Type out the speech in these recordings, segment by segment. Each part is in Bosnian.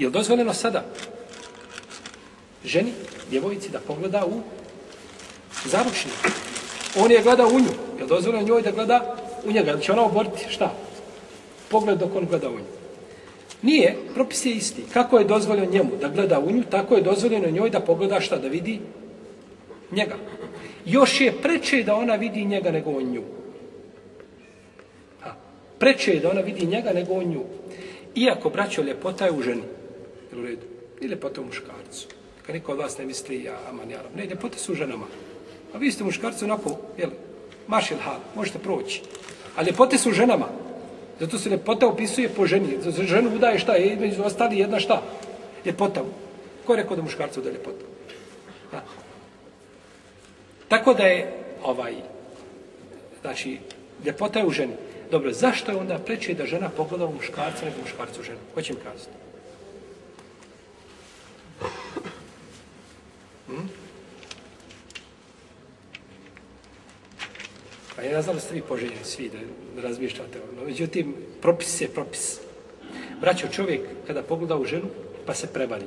Je li dozvoljeno sada ženi, djevojici, da pogleda u zaručnik? On je gleda u nju. Je li dozvoljeno njoj da gleda u njega? Da će ona oboriti? Šta? Pogled dok on gleda u nju. Nije, propis je isti. Kako je dozvoljeno njemu da gleda u nju, tako je dozvoljeno njoj da pogleda šta, da vidi njega. Još je preče da ona vidi njega nego on nju. Ha. Preče je da ona vidi njega nego on nju. Iako braćo ljepota je u ženi. Jel u redu? I ljepota u muškarcu. Kad niko od vas ne misli, ja, aman, ja, Ne, ljepote su u ženama. A vi ste muškarci onako, jel, mašil hal, možete proći. A ljepote su u ženama. Zato se ljepota opisuje po ženi. Zato ženu udaje šta je, između ostali jedna šta? Ljepota. Ko je rekao da muškarcu da ljepota? Ha. Tako da je ovaj, znači, ljepota je u ženi. Dobro, zašto je onda preče da žena pogleda u muškarca nego muškarcu u ženu? Ko će mi kazati? Pa ja znam da ste vi poželjeni svi da, razmišljate. No, međutim, propis je propis. Braćo, čovjek kada pogleda u ženu, pa se prevari.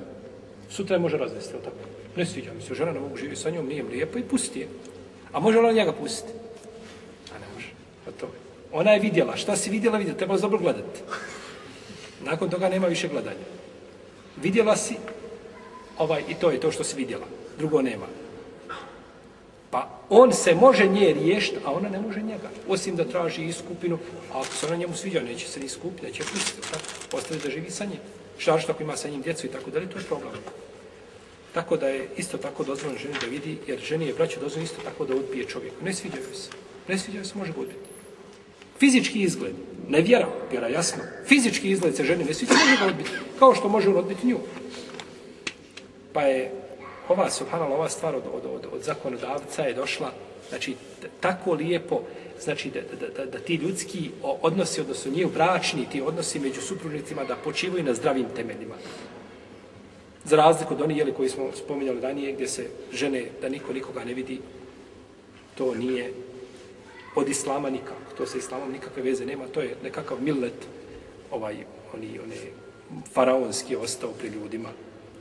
Sutra je može razvesti, tako? Ne sviđa mi se, žena ne mogu živjeti sa njom, nije lijepo i pusti je. A može ona njega pustiti? A ne može. Pa to je. Ona je vidjela. Šta si vidjela, vidjela. Treba dobro gledati. Nakon toga nema više gledanja. Vidjela si ovaj, i to je to što si vidjela. Drugo nema. Pa on se može nje riješiti, a ona ne može njega. Osim da traži iskupinu, a ako se ona njemu sviđa, neće se ni skupiti, neće pustiti. Ostavi da živi sa njim. Šta što ako ima sa njim djecu i tako dalje, to je problem. Tako da je isto tako dozvoljeno ženi da vidi, jer ženi je braćo dozvoljeno isto tako da odbije čovjeku. Ne sviđa se. Ne sviđa se, može ga odbiti. Fizički izgled, ne vjera, vjera jasno. Fizički izgled se ženi ne sviđa, može ga odbiti. Kao što može odbiti nju. Pa je ova, subhanallah, ova stvar od, od, od, od zakonodavca je došla, znači, tako lijepo, znači, da, da, da, da ti ljudski odnosi, odnosno nije bračni, ti odnosi među supružnicima, da počivaju na zdravim temeljima. Za razliku od onih jeli, koji smo spominjali ranije, gdje se žene, da niko nikoga ne vidi, to nije od islama nikako. To se islamom nikakve veze nema. To je nekakav millet, ovaj, oni, oni faraonski ostao pri ljudima,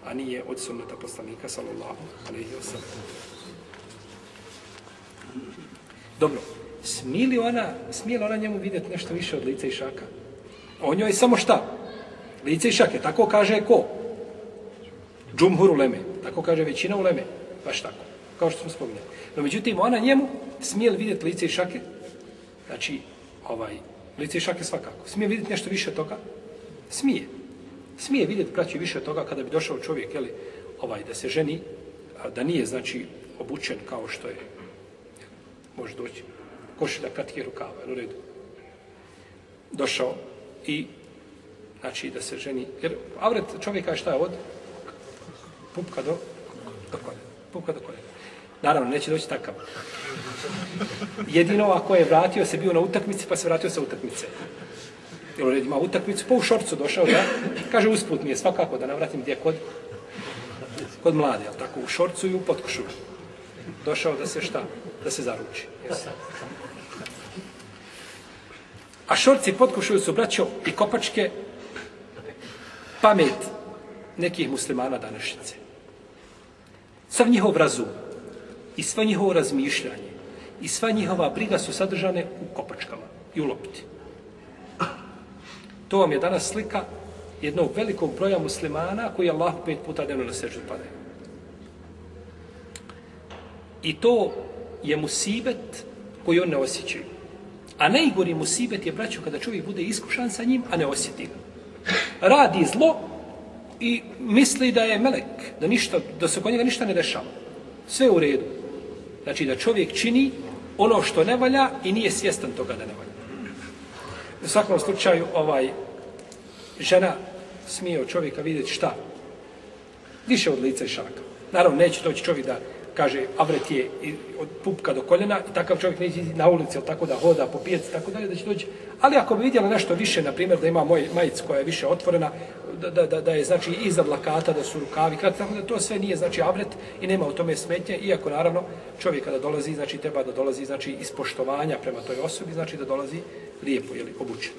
a nije od sunnata poslanika, sallallahu alaihi wa sallam. Dobro, smije li ona, smije li ona njemu vidjeti nešto više od lica i šaka? O njoj je samo šta? Lice i šake, tako kaže ko? Džumhur u leme. Tako kaže većina u leme. Baš tako. Kao što smo spominjali. No međutim, ona njemu smije li vidjeti lice i šake? Znači, ovaj, lice i šake svakako. Smije vidjeti nešto više od toga? Smije. Smije vidjeti, braći, više od toga kada bi došao čovjek, jeli, ovaj, da se ženi, a da nije, znači, obučen kao što je, može doći, košilja kratke rukava, u redu. Došao i, znači, da se ženi, jer avret čovjeka je šta je od? pupka do, do koljena. Pupka do koljena. Naravno, neće doći takav. Jedino ako je vratio se bio na utakmici, pa se vratio sa utakmice. Jer red ima utakmicu, pa u šorcu došao da, kaže usput mi je svakako da navratim gdje kod, kod mlade, ali tako, u šorcu i u potkošu. Došao da se šta? Da se zaruči. Yes. A šorci potkošuju su braćo i kopačke pamet nekih muslimana današnjice sav njihov razum i sva njihovo razmišljanje i sva njihova briga su sadržane u kopačkama i u lopti. To vam je danas slika jednog velikog broja muslimana koji Allah pet puta dnevno na seždu padaju. I to je musibet koji on ne osjećaju. A najgori musibet je, braćo, kada čovjek bude iskušan sa njim, a ne osjeti ga. Radi zlo, i misli da je melek, da ništa, da se kod njega ništa ne dešava. Sve u redu. Znači da čovjek čini ono što ne valja i nije svjestan toga da ne valja. U svakom slučaju, ovaj, žena smije od čovjeka vidjeti šta? Više od lica i šaka. Naravno, neće doći čovjek da kaže, avret je od pupka do koljena, i takav čovjek neće na ulici, tako da hoda po pijaci, tako dalje, da će doći. Ali ako bi vidjela nešto više, na primjer, da ima moj majic koja je više otvorena, da, da, da, da je, znači, iza blakata, da su rukavi, kratki, tako da to sve nije, znači, avret i nema u tome smetnje, iako, naravno, čovjek kada dolazi, znači, treba da dolazi, znači, iz poštovanja prema toj osobi, znači, da dolazi lijepo, jeli, obučen.